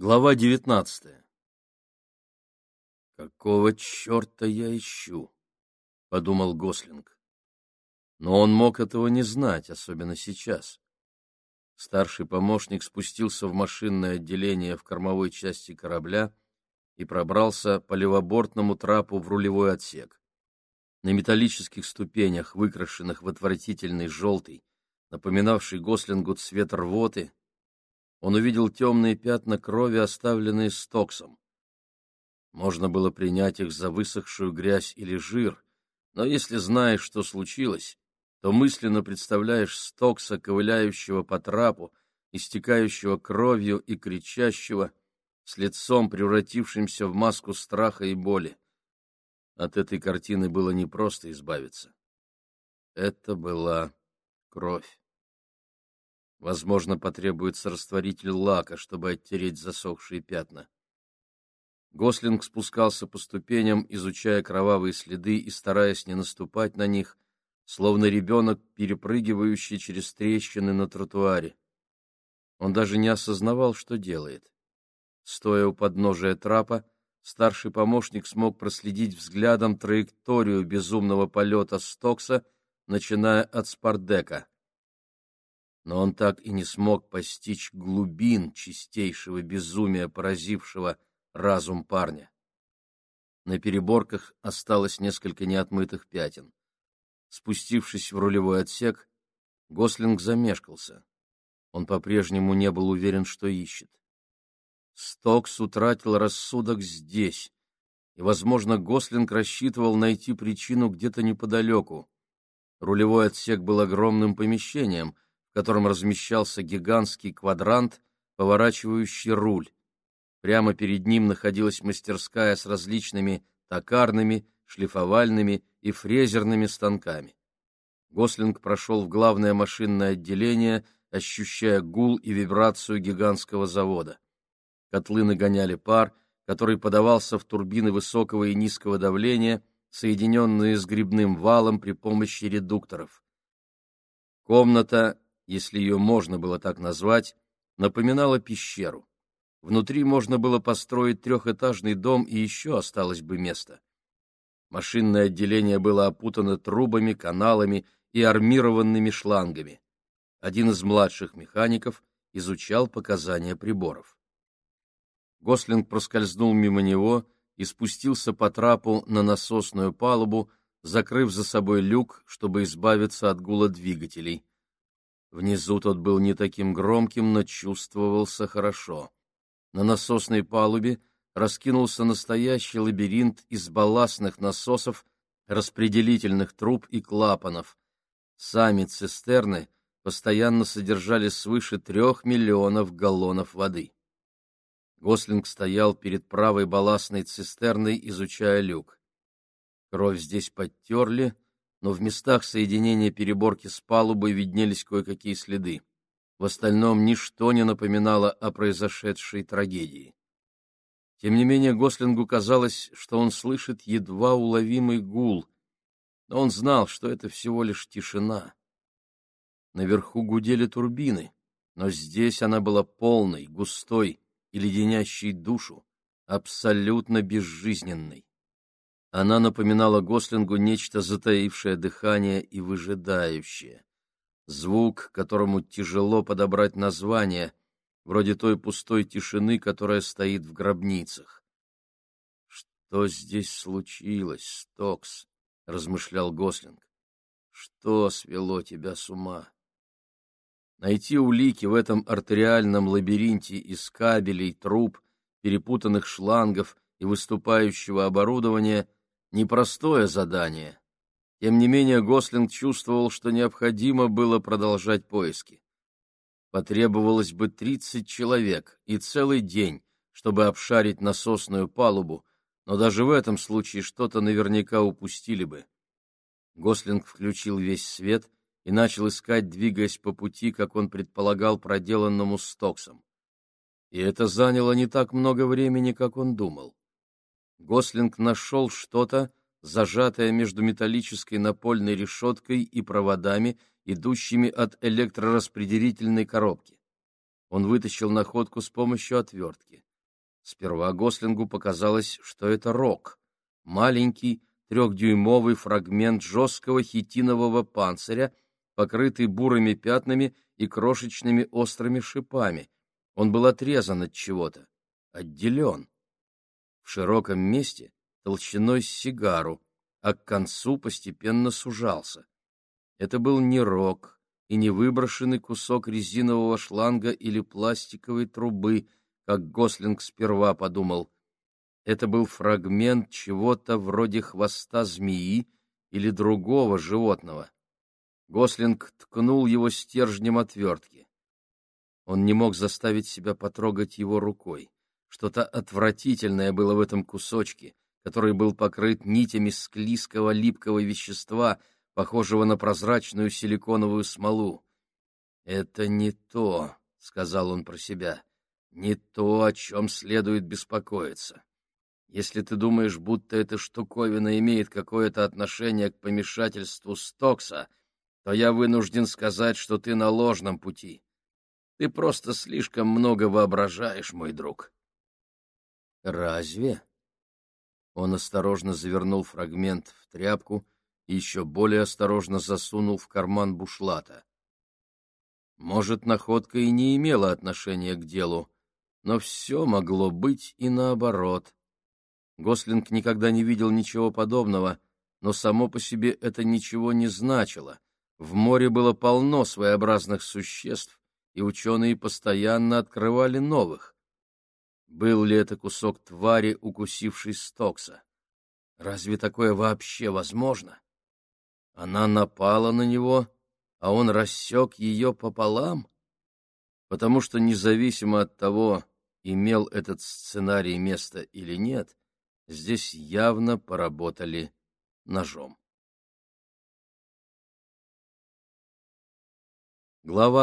Глава девятнадцатая. «Какого черта я ищу?» — подумал Гослинг. Но он мог этого не знать, особенно сейчас. Старший помощник спустился в машинное отделение в кормовой части корабля и пробрался по левобортному трапу в рулевой отсек. На металлических ступенях, выкрашенных в отвратительный желтый, напоминавший Гослингу цвет рвоты, он увидел темные пятна крови, оставленные стоксом. Можно было принять их за высохшую грязь или жир, но если знаешь, что случилось, то мысленно представляешь стокса, ковыляющего по трапу, истекающего кровью и кричащего, с лицом, превратившимся в маску страха и боли. От этой картины было непросто избавиться. Это была кровь. Возможно, потребуется растворитель лака, чтобы оттереть засохшие пятна. Гослинг спускался по ступеням, изучая кровавые следы и стараясь не наступать на них, словно ребенок, перепрыгивающий через трещины на тротуаре. Он даже не осознавал, что делает. Стоя у подножия трапа, старший помощник смог проследить взглядом траекторию безумного полета Стокса, начиная от спардека но он так и не смог постичь глубин чистейшего безумия, поразившего разум парня. На переборках осталось несколько неотмытых пятен. Спустившись в рулевой отсек, Гослинг замешкался. Он по-прежнему не был уверен, что ищет. Стокс утратил рассудок здесь, и, возможно, Гослинг рассчитывал найти причину где-то неподалеку. Рулевой отсек был огромным помещением — котором размещался гигантский квадрант, поворачивающий руль. Прямо перед ним находилась мастерская с различными токарными, шлифовальными и фрезерными станками. Гослинг прошел в главное машинное отделение, ощущая гул и вибрацию гигантского завода. Котлы нагоняли пар, который подавался в турбины высокого и низкого давления, соединенные с грибным валом при помощи редукторов. Комната если ее можно было так назвать, напоминала пещеру. Внутри можно было построить трехэтажный дом, и еще осталось бы место. Машинное отделение было опутано трубами, каналами и армированными шлангами. Один из младших механиков изучал показания приборов. Гослинг проскользнул мимо него и спустился по трапу на насосную палубу, закрыв за собой люк, чтобы избавиться от гула двигателей. Внизу тот был не таким громким, но чувствовался хорошо. На насосной палубе раскинулся настоящий лабиринт из балластных насосов, распределительных труб и клапанов. Сами цистерны постоянно содержали свыше трех миллионов галлонов воды. Гослинг стоял перед правой балластной цистерной, изучая люк. Кровь здесь подтерли — но в местах соединения переборки с палубой виднелись кое-какие следы. В остальном ничто не напоминало о произошедшей трагедии. Тем не менее Гослингу казалось, что он слышит едва уловимый гул, но он знал, что это всего лишь тишина. Наверху гудели турбины, но здесь она была полной, густой и леденящей душу, абсолютно безжизненной. Она напоминала Гослингу нечто затаившее дыхание и выжидающее. Звук, которому тяжело подобрать название, вроде той пустой тишины, которая стоит в гробницах. «Что здесь случилось, Стокс?» — размышлял Гослинг. «Что свело тебя с ума?» Найти улики в этом артериальном лабиринте из кабелей, труб, перепутанных шлангов и выступающего оборудования — непростое задание. Тем не менее Гослинг чувствовал, что необходимо было продолжать поиски. Потребовалось бы 30 человек и целый день, чтобы обшарить насосную палубу, но даже в этом случае что-то наверняка упустили бы. Гослинг включил весь свет и начал искать, двигаясь по пути, как он предполагал, проделанному Стоксом. И это заняло не так много времени, как он думал. Гослинг нашел что-то, зажатое между металлической напольной решеткой и проводами, идущими от электрораспределительной коробки. Он вытащил находку с помощью отвертки. Сперва Гослингу показалось, что это рог, маленький трехдюймовый фрагмент жесткого хитинового панциря, покрытый бурыми пятнами и крошечными острыми шипами. Он был отрезан от чего-то, отделен. В широком месте толщиной с сигару, а к концу постепенно сужался. Это был не рог и не выброшенный кусок резинового шланга или пластиковой трубы, как Гослинг сперва подумал. Это был фрагмент чего-то вроде хвоста змеи или другого животного. Гослинг ткнул его стержнем отвертки. Он не мог заставить себя потрогать его рукой. Что-то отвратительное было в этом кусочке, который был покрыт нитями склизкого липкого вещества, похожего на прозрачную силиконовую смолу. «Это не то», — сказал он про себя не то, о чем следует беспокоиться. Если ты думаешь, будто эта штуковина имеет какое-то отношение к помешательству Стокса, то я вынужден сказать, что ты на ложном пути. Ты просто слишком много воображаешь, мой друг. Разве? Он осторожно завернул фрагмент в тряпку и еще более осторожно засунул в карман бушлата. Может, находка и не имела отношения к делу, но все могло быть и наоборот. Гослинг никогда не видел ничего подобного, но само по себе это ничего не значило. В море было полно своеобразных существ, и ученые постоянно открывали новых. Был ли это кусок твари, укусившей Стокса? Разве такое вообще возможно? Она напала на него, а он рассек ее пополам? Потому что независимо от того, имел этот сценарий место или нет, здесь явно поработали ножом. Глава